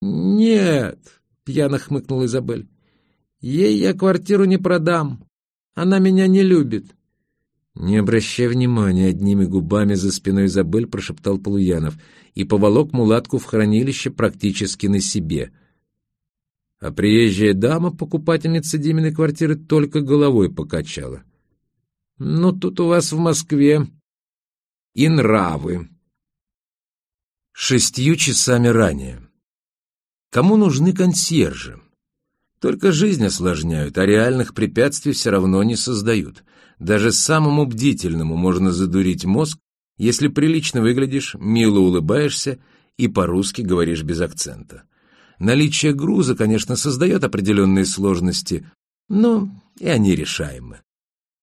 «Нет», — пьяно хмыкнула Изабель, — «ей я квартиру не продам. Она меня не любит». Не обращая внимания, одними губами за спиной Изабель прошептал Полуянов и поволок мулатку в хранилище практически на себе. А приезжая дама, покупательница Диминой квартиры, только головой покачала. «Ну, тут у вас в Москве и нравы». Шестью часами ранее. Кому нужны консьержи? Только жизнь осложняют, а реальных препятствий все равно не создают. Даже самому бдительному можно задурить мозг, если прилично выглядишь, мило улыбаешься и по-русски говоришь без акцента. Наличие груза, конечно, создает определенные сложности, но и они решаемы.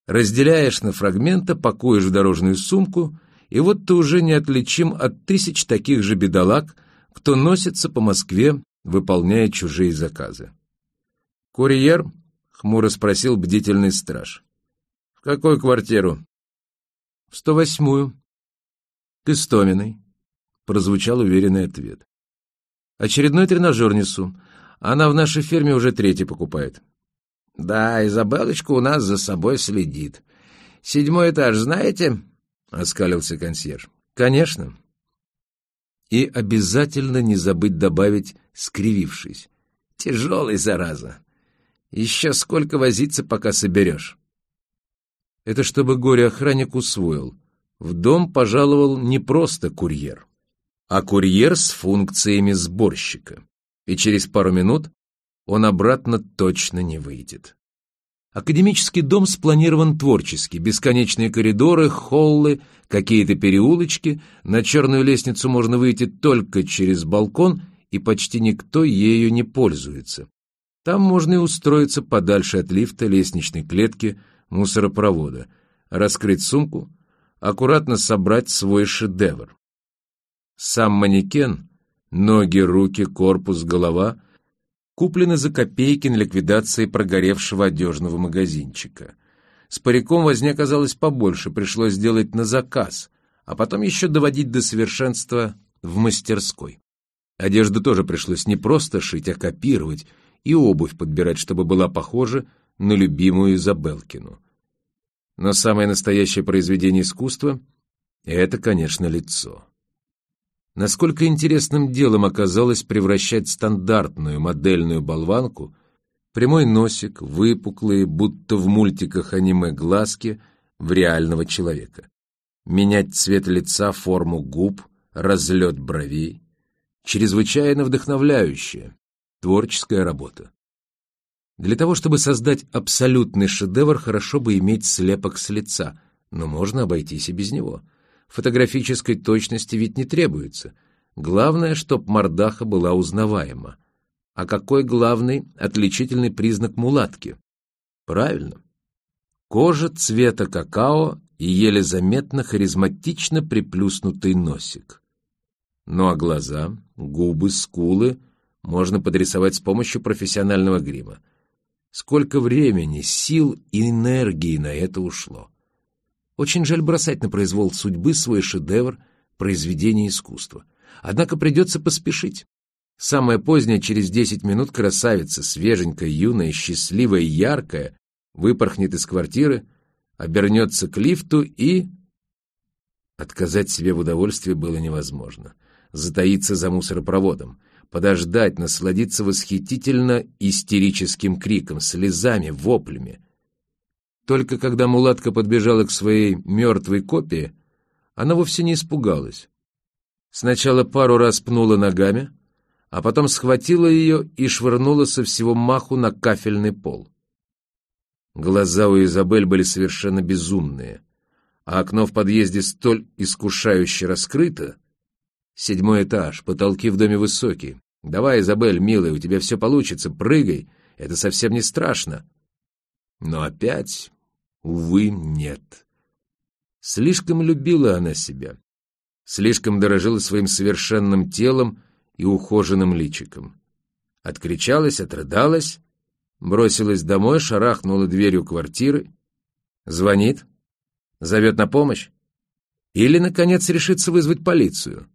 Разделяешь на фрагменты, пакуешь в дорожную сумку, и вот ты уже неотличим от тысяч таких же бедолаг, кто носится по Москве выполняя чужие заказы. «Курьер?» — хмуро спросил бдительный страж. «В какую квартиру?» «В сто восьмую». «К Истоминой», — прозвучал уверенный ответ. «Очередной тренажер несу. Она в нашей ферме уже третий покупает». «Да, Изабелочка у нас за собой следит. Седьмой этаж знаете?» — оскалился консьерж. «Конечно». И обязательно не забыть добавить скривившись. «Тяжелый, зараза! Еще сколько возиться, пока соберешь!» Это чтобы горе-охранник усвоил. В дом пожаловал не просто курьер, а курьер с функциями сборщика. И через пару минут он обратно точно не выйдет. Академический дом спланирован творчески, бесконечные коридоры, холлы, какие-то переулочки, на черную лестницу можно выйти только через балкон — и почти никто ею не пользуется. Там можно и устроиться подальше от лифта, лестничной клетки, мусоропровода, раскрыть сумку, аккуратно собрать свой шедевр. Сам манекен, ноги, руки, корпус, голова куплены за копейки на ликвидации прогоревшего одежного магазинчика. С париком возня оказалось побольше, пришлось сделать на заказ, а потом еще доводить до совершенства в мастерской. Одежду тоже пришлось не просто шить, а копировать, и обувь подбирать, чтобы была похожа на любимую Изабелкину. Но самое настоящее произведение искусства — это, конечно, лицо. Насколько интересным делом оказалось превращать стандартную модельную болванку, прямой носик, выпуклые, будто в мультиках аниме глазки, в реального человека. Менять цвет лица, форму губ, разлет бровей чрезвычайно вдохновляющая, творческая работа. Для того, чтобы создать абсолютный шедевр, хорошо бы иметь слепок с лица, но можно обойтись и без него. Фотографической точности ведь не требуется. Главное, чтоб мордаха была узнаваема. А какой главный отличительный признак мулатки? Правильно. Кожа цвета какао и еле заметно харизматично приплюснутый носик. Ну а глаза, губы, скулы можно подрисовать с помощью профессионального грима. Сколько времени, сил и энергии на это ушло. Очень жаль бросать на произвол судьбы свой шедевр, произведение искусства. Однако придется поспешить. Самое позднее, через десять минут, красавица, свеженькая, юная, счастливая, яркая, выпорхнет из квартиры, обернется к лифту и... Отказать себе в удовольствии было невозможно затаиться за мусоропроводом, подождать, насладиться восхитительно истерическим криком, слезами, воплями. Только когда мулатка подбежала к своей мертвой копии, она вовсе не испугалась. Сначала пару раз пнула ногами, а потом схватила ее и швырнула со всего маху на кафельный пол. Глаза у Изабель были совершенно безумные, а окно в подъезде столь искушающе раскрыто, Седьмой этаж, потолки в доме высокие. Давай, Изабель, милая, у тебя все получится, прыгай, это совсем не страшно. Но опять, увы, нет. Слишком любила она себя, слишком дорожила своим совершенным телом и ухоженным личиком. Откричалась, отрыдалась, бросилась домой, шарахнула дверью квартиры. Звонит, зовет на помощь. Или, наконец, решится вызвать полицию.